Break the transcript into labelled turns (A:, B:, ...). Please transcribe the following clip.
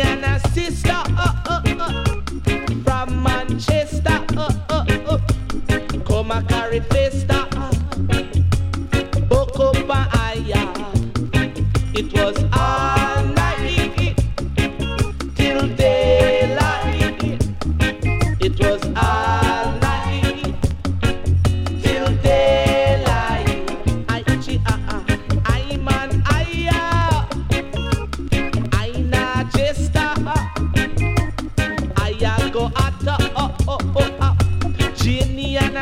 A: and a sister uh, uh, uh, from Manchester. Come a carry festa, book up It was.